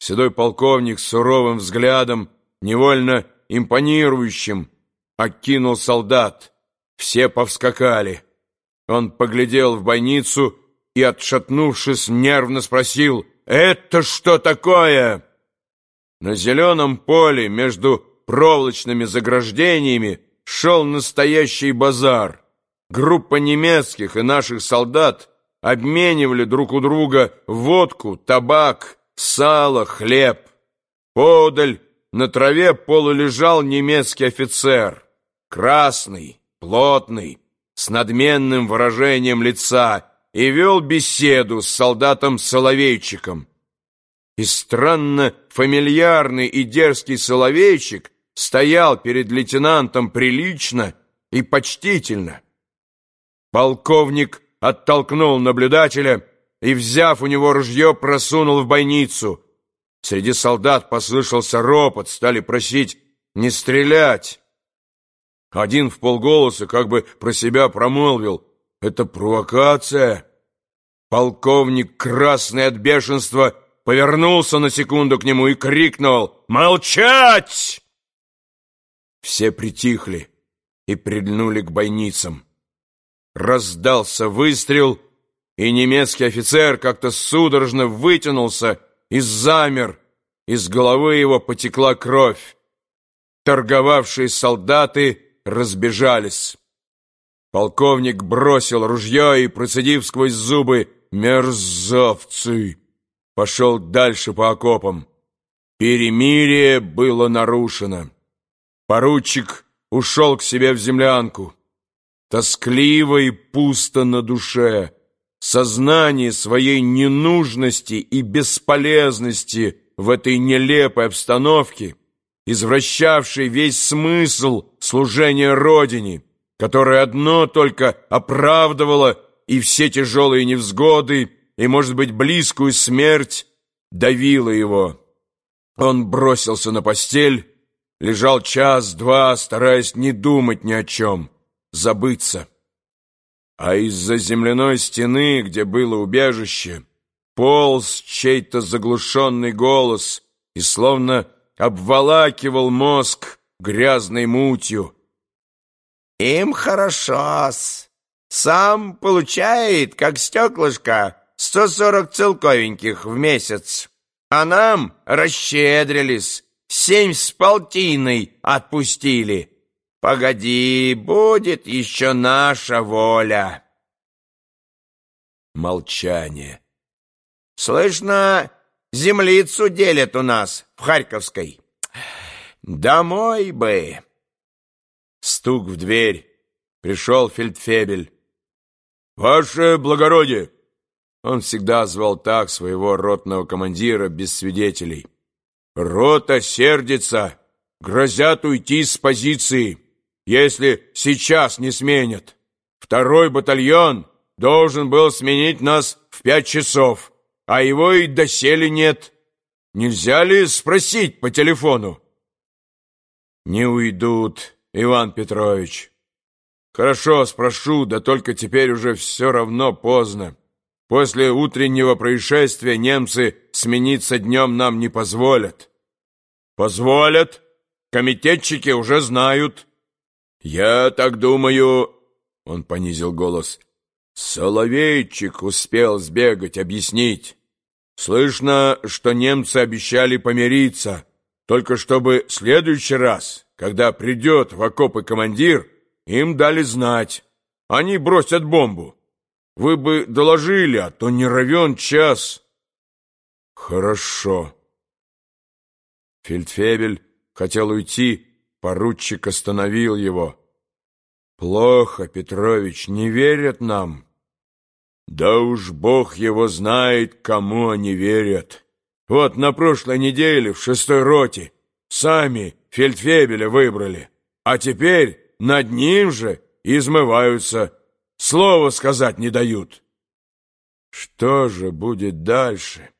Седой полковник с суровым взглядом, невольно импонирующим, окинул солдат. Все повскакали. Он поглядел в бойницу и, отшатнувшись, нервно спросил, «Это что такое?» На зеленом поле между проволочными заграждениями шел настоящий базар. Группа немецких и наших солдат обменивали друг у друга водку, табак, сало, хлеб. Подаль на траве полулежал немецкий офицер, красный, плотный, с надменным выражением лица, и вел беседу с солдатом Соловейчиком. И странно фамильярный и дерзкий Соловейчик стоял перед лейтенантом прилично и почтительно. Полковник оттолкнул наблюдателя и, взяв у него ружье, просунул в бойницу. Среди солдат послышался ропот, стали просить не стрелять. Один в полголоса как бы про себя промолвил «Это провокация». Полковник, красный от бешенства, повернулся на секунду к нему и крикнул «Молчать!». Все притихли и прильнули к бойницам. Раздался выстрел, и немецкий офицер как-то судорожно вытянулся и замер. Из головы его потекла кровь. Торговавшие солдаты разбежались. Полковник бросил ружье и, процедив сквозь зубы «Мерзавцы!», пошел дальше по окопам. Перемирие было нарушено. Поручик ушел к себе в землянку. Тоскливо и пусто на душе. Сознание своей ненужности и бесполезности в этой нелепой обстановке, извращавшей весь смысл служения Родине, которое одно только оправдывало и все тяжелые невзгоды, и, может быть, близкую смерть, давило его. Он бросился на постель, лежал час-два, стараясь не думать ни о чем забыться. А из-за земляной стены, где было убежище, полз чей-то заглушенный голос и словно обволакивал мозг грязной мутью. «Им хорошо-с. Сам получает, как стеклышко, сто сорок целковеньких в месяц. А нам расщедрились, семь с полтиной отпустили». Погоди, будет еще наша воля. Молчание. Слышно, землицу делят у нас в Харьковской. Домой бы. Стук в дверь. Пришел фельдфебель. «Ваше благородие!» Он всегда звал так своего ротного командира без свидетелей. «Рота сердится, грозят уйти с позиции» если сейчас не сменят. Второй батальон должен был сменить нас в пять часов, а его и доселе нет. Нельзя ли спросить по телефону? Не уйдут, Иван Петрович. Хорошо, спрошу, да только теперь уже все равно поздно. После утреннего происшествия немцы смениться днем нам не позволят. Позволят? Комитетчики уже знают. «Я так думаю...» — он понизил голос. «Соловейчик успел сбегать, объяснить. Слышно, что немцы обещали помириться, только чтобы в следующий раз, когда придет в окопы командир, им дали знать. Они бросят бомбу. Вы бы доложили, а то не равен час». «Хорошо». Фельдфебель хотел уйти, Поручик остановил его. «Плохо, Петрович, не верят нам». «Да уж Бог его знает, кому они верят. Вот на прошлой неделе в шестой роте сами фельдфебеля выбрали, а теперь над ним же измываются, слова сказать не дают». «Что же будет дальше?»